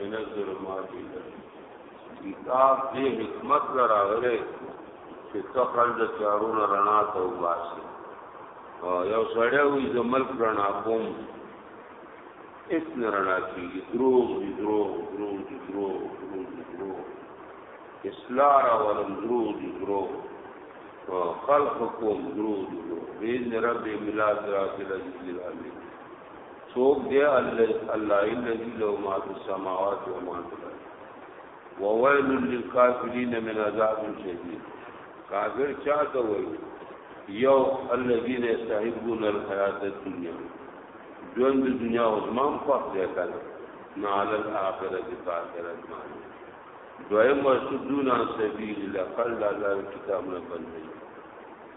من الظلمات کتاب دې حکمت لراغله چې تخل د چارونو رڼا ته وباسي او یو سړی وي د ملک رڼا کوم اس نه رڼا کیږي دروغ دي دروغ دروغ دي دروغ دروغ دي دروغ اصلاح را ولم دروغ دي دروغ خلقكم دروغ دي دروغ بإذن ربي ملاذ راكل الجلال څوک دی الله الله الذي له ما في السماوات وما في الارض وويل للكافرين من عذاب شديد کافر چاته وای یو الذين يستحبون الحیات الدنیا ژوند د دنیا او زمام خوښ دی کنه نه عل الاخره د اخرت باندې دویم مسدون سبیل الله قال الله کتاب نه بندي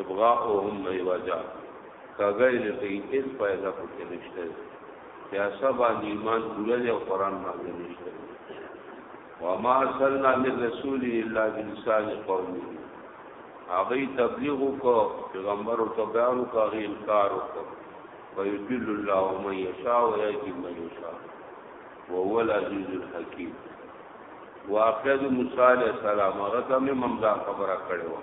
ابغاءهم ایواجا کاغی لکی اس پیدا پکی نشته پیاسا باندې ایمان پورا دی او قرآن باندې نشته وما ارسلنا من رسول الا بلسان قومه هغه تبلیغ کو پیغمبر او تبعانو کا غی انکار کو ویدل الله من یشاء و یجی من یشاء وهو العزیز الحکیم واقع د موسی علی السلام هغه ته مې ممدا خبره کړې و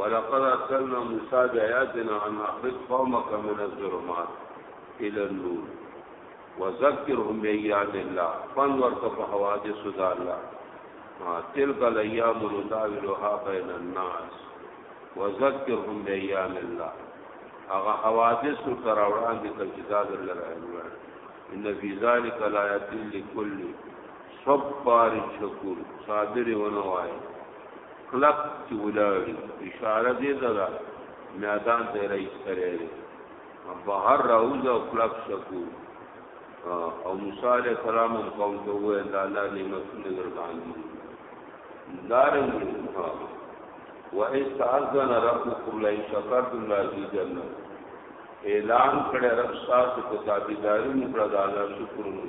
ولقد ارسلنا موسی بآياتنا ان اخرج قومك من الظلمات الى النور وذكرهم بآيات الله فن ورته په حوادث د الله تلك الايام نداولها بين الناس وذكرهم بآيات الله هغه حوادث تر وړاندې کړي چې دا درلره ان فی ذلک لایات لکل صبر شکور صابر ونوای خلق چې ولاړی اشاره دې زرا میدان ته رئیس کرے بهر راوځ او خلق شکور او موسی علیہ السلام قوم ته وې الله نعمت نظر باندې دارنګ وَإِذْ تَعَذَّنَ رَبُّكُمْ لَئِن شَكَرْتُمْ لَأَزِيدَنَّكُمْ اعلان کړه رب ستاسو په تابعداري مو کړه د الله شکر مو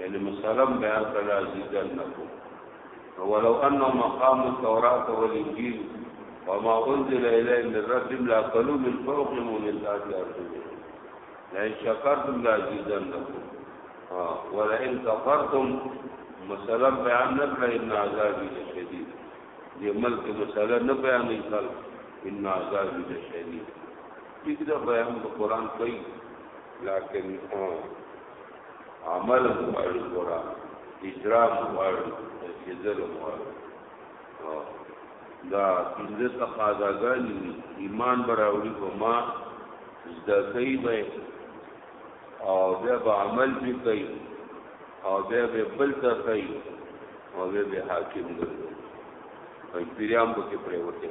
یعنی مسلم بیان کړه ذکر نه کو ولو انه مقام التوراۃ والانجیل وما انزل الیهم من ربهم لا قلوا من فوقهم ومن تحت ارجلهم لئن شکرتم لازیدنکم ها ولئن کفرتم مسله بیان نه کړئ ان عذاب شدید دې ملک مسله نه بیانې کړ ان عذاب شدید ټیک ده بیان د قران کوي لیکن عمل غواړي قران اجرا غواړي نتیجه غواړي دا پنځه تقاضاګانې ایمان براوړي په ما زده کوي به او بیا به عمل به کوي او بیا به بل ته کوي او بیا به حاکم ګرځي پیرام به کې پرې وته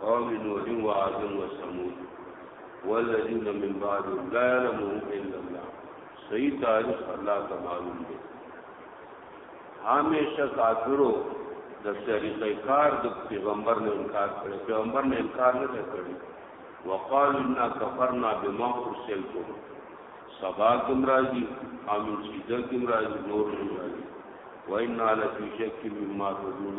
قوم نوح وعاد وثمود والذین من بعد لا يعلمون الا الله صحیح تاریخ الله ته معلوم دی همیشه کافرو د طریقې کار د پیغمبر نه انکار کړي پیغمبر نه انکار نه کړي وقال ان كفرنا بما ارسلتم سبا کوم راځي امن سیده کوم راځي نور کوم راځي وان على في شك مما تدون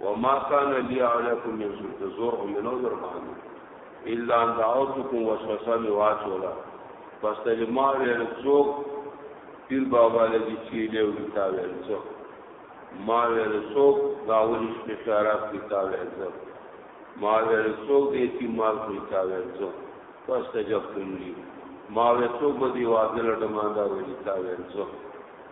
وما كان لي عليكم من سلطان زور هم نه در باندې الا ان دعوتكم وسوسه می واچولا پس تل ما ویل څوک پیر بابا لګی چی له وتا ویل څوک ما ویل څوک داول استشارات کی تا ویل څوک ما ویل څوک دې کی مال کی تا ویل څوک پس تجفتم لی ما ویل څوک به دی واځل ډماندا ویل تا ویل څوک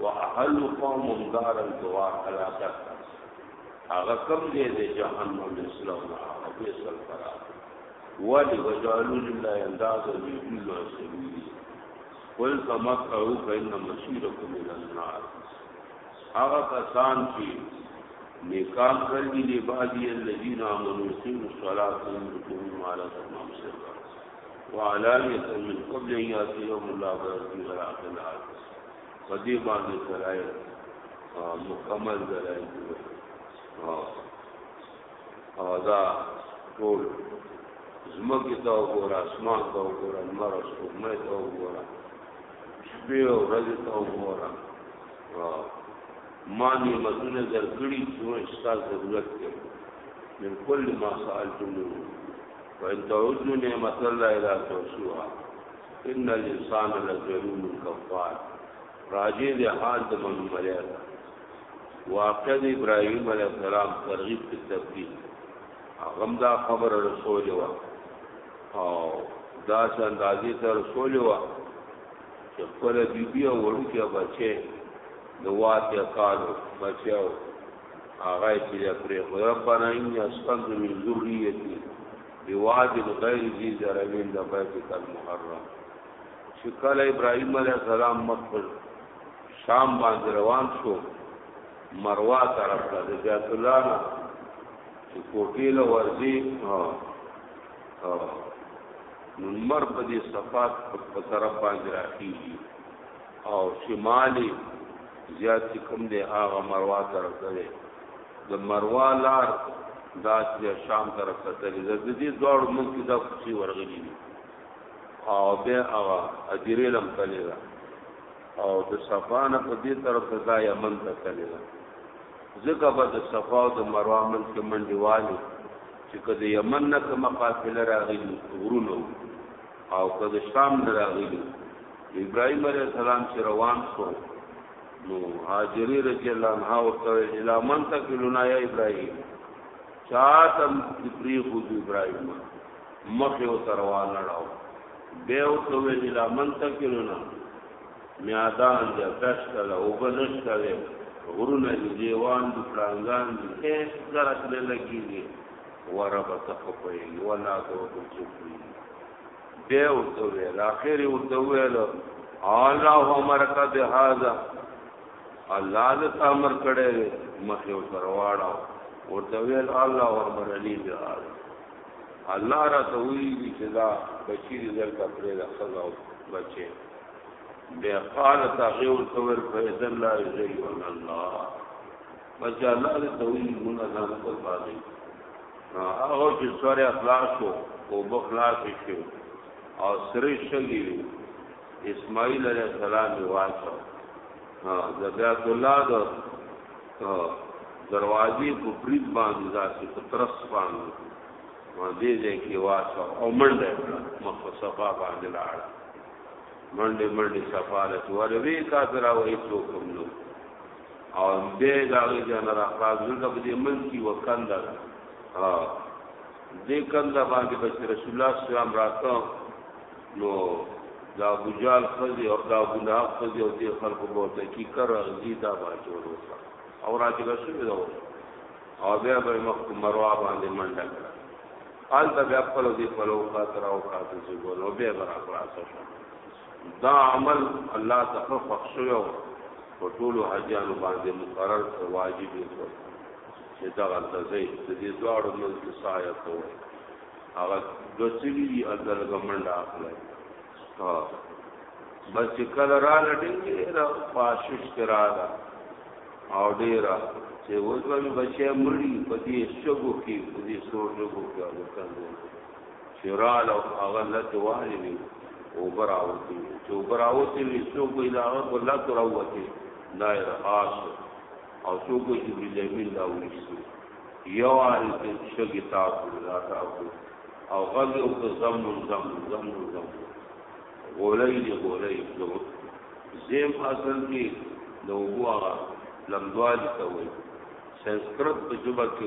واهل قوم دار الدوار الا تک هغه کم دی د جهنم اسلام هغه به سر کرا ولی وجالو لله انداز دی الله سبیلی قل تمتعوا فإن مصيركم إلى النار هغه کسان چې نیکان کړی دی باجی الذین آمنوا سن صلات ان کوم مال تمام سره وعلانیت من قبل ان یاتی یوم الله برسی غراق العاد فدی باندې سرای مکمل درای او دا ټول زمکه تا وګور اسمان تا وګور انمر او سپوږمۍ تا وګور شپې او ورځې تا وګور ما نعمتونه درکړي چې ستاسو ضرورت دی من کل ما سألتموه وان تعدوا نعمت الله لا تحصوها ان الانسان لظلوم کفار راجع دی حال د بنو مریاد واقع د ابراهیم علیه السلام ترغیب په تبدیل هغه دا خبر رسول و او دا څنګه ته رسول و چې خپل بیبي او وړوکی بچي د واته کالو بچو هغه چې د پرې ربنا ان اسقط من ذریتی بواد غیر ذی زرعین د بیتک المحرم چې کله ابراهیم علیه السلام مخ پر شام باندې روان شو مروا طرف ته د بیت الله نه چې کوټې له ورځي نو مر په دې صفات په طرف باندې راخیږي او شمالي زیات چې کوم دی هغه مروا طرف ته دی د مروا لار دا چې شام طرف ته تللی د دې دواړو مونږ کې دا کوڅې ورغلي دي او بیا هغه اجرې لم تللی ده او د صفا نه په دې طرف ته دا یمن ته تللی ده ځکه به د صفا او د مروا منځ کې منډې والي چې که د یمن نه کومه قافله راغلي غرونه او که د شام نه راغلي ابراهيم عليه السلام چې روان شو نو هاجري رضی الله عنها ورته الا من تکلنا یا ابراهيم چاتم پری خو ابراهيم مخه او تروان راو به او تو الا من تکلنا میادان دې دشتله او بنشتله غرونه دې دیوان دې پرانګان دې هیڅ درک نه لګیږي ورب تخفی ولا دو چپی دیو تو ویل اخر او تو ویل الله امر کا ده هاذا الله د امر کړه مخه او ترواړه او تو ویل الله امر علی ده هاذا الله را ته وی دي چې دا بچی دې درته پرې دا خزا او بچي بیا قال تغیور تور فیض الله یزیون الله بس یا الله دې توحید مونږه ځان پر باندې هغه چې سره اخلاص کو او بخلاص شي او سره شګي اسماعیل علیہ السلام واچو ها زبیات الله د دروازې په پریز باندې ځاسي په ترس باندې ما دې دې کې واچو او منډه مخصفه باندې لاړ منډه منډه صفاله ورې کا درا وې څوک نو او به دا غي جان را خلاص ورته په دې من کې وکند ها دې کند باندې بچ رسول الله صلی الله علیه وسلم نو دا ابو جال خزي او دا ابو لهب خزي او دې خلکو بوته کی کر غزي دا باچو وروسا او راځي رسول دا او بیا به مخ مروا باندې منډه کړ آل ته بیا خپل دې خپل او خاطر او خاطر څه ګورو بیا برابر راځه دا عمل الله ته خوښ شوی او په ټولو حاجیانو باندې مقرر او واجب دی چې دا غلطه زی د دې دواړو منځ کې سایه کوي هغه دوچلی دی اذر غمنډه اخلي ها بس چې کله را لټینګي را فاشش کرا دا او ډیرا چې وځوي بچي مړی په دې شګو کې په دې سور شګو کې او څنګه چې رالو هغه لته والی وي او براوتی چې براوتی وي څوک به دا هغه لته راوتی دا یې خاص او څوک به چې بل امین دا ونیسي یو عارف شګی تاسو لا تاسو او غل او زم زم زم زم غولای دی غولای نو زم اصل کې نو هوا لمدوال ته وي سنسکرت په جوبه کې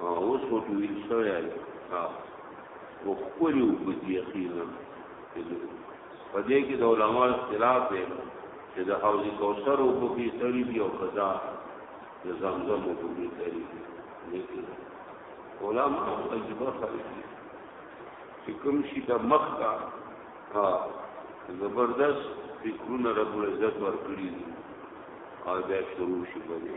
اوس خو ټویل شوی ها او خوري او بده یقینا په دې کې د علماء اختلاف دی چې د حوض کوثر او په کې سړي دی او قضا د زمزم او په کې سړي دی علماء عجبه خلک دي چې کوم شي د مخ کا ها زبردست فکرونه رب العزت ورکړي او بیا شروع شي بلې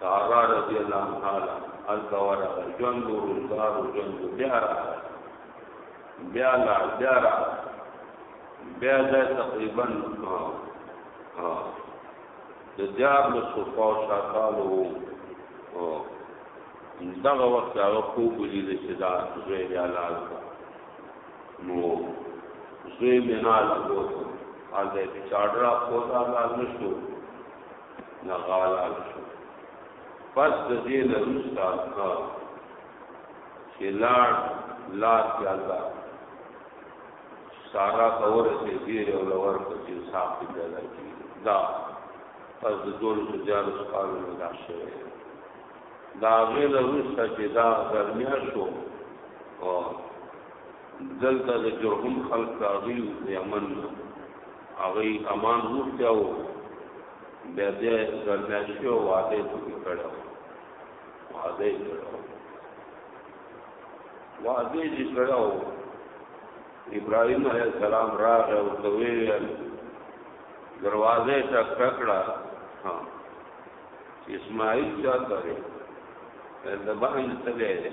سارا رضی الله عنها الته ورغه ژوند او روزګار او ژوند بیا را بیا لا بیا را بیا دا تقریبا د دیار له صفا شاکالو دغه وخت هغه خوب ولید چې دا زوی بیا لال نو زوی بنا لګو او د چاډرا کوتا لال نشو نغالان شو پس د دې نه روستا ها چې لاړ لار کې الله سارا تور سي دې او لور په چې صاحب دې پیدا کی دا پس د دول سجار سقال نه دا شوی دا غل روستا چې دا ګرمیا شو او دلته د جرهم خلق راغی د یمن هغه امان وښته او بیا دې ګرځاشي او واده پکې کړو واده کړو واده یې کړو ابراهيم عليه السلام راغ او تویل دروازه ټک ټکړه ها اسماعیل چا ترې د باندې تللی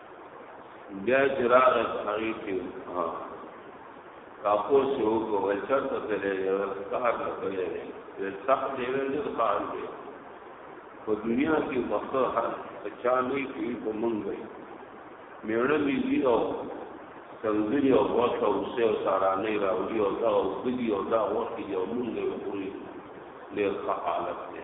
بیا چې راغی په هغې کې تاسو چې وګورئ چې څه تللی دی کار نه کولی دی ډېر سخت دی ډېر کار دی په دنیا کې وخت هر چا نه کوي په مونږ وي میړه مې دی او سندري او وخت او سه او سارانه راوړي او دا او دګي او دا وخت یو مونږ وي ډېر ښه حالت دی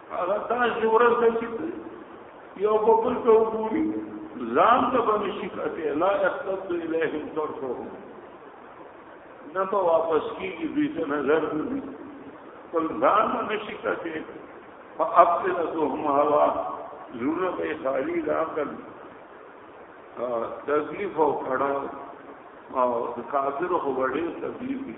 هغه داسې ورځ ده چې یو په بل ته وګوري ځان ته به نه شي کتلی لا یرتد الیهم طرفهم نه به واپس کېږي دوی ته نظر نه وي خپل ځان به نه شي کتلی په افئدتهم هوا زړونه به یې خالي د عقل تکلیف او کړاو او د کافرو خو به ډېر تکلیف وي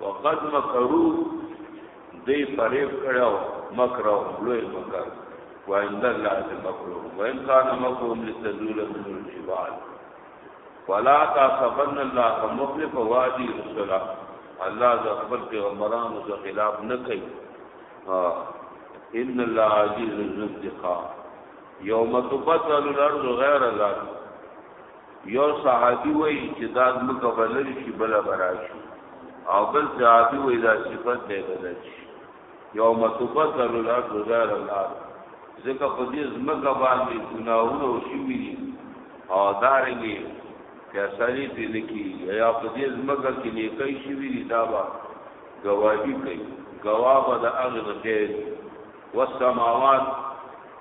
وقد مکرو دی فریب کړو مکرو لوی مکر وعند الله المکر وان كان مکرهم لتزول من الجبال ولا تحسبن الله مخلف وادي رسلا الله ذ خپل پیغمبرانو ذ خلاف نه کوي ان الله عزيز ذو انتقام يوم تبدل الارض غير الارض یو صحابي وایي چې دا ځمکه به لرې شي بله به راشي او بل صحابي وایي دا صفت دی بدل شي یوم تبدل الارض غیر الارض ځکه په دې ځمکه باندې ګناهونه وشوي دي او دارنګې فیصلې پرې نه کېږي یا په دې ځمکه کې نیکۍ شوي دي دا به ګواهي کوي ګواه به د هغه د خیر والسماوات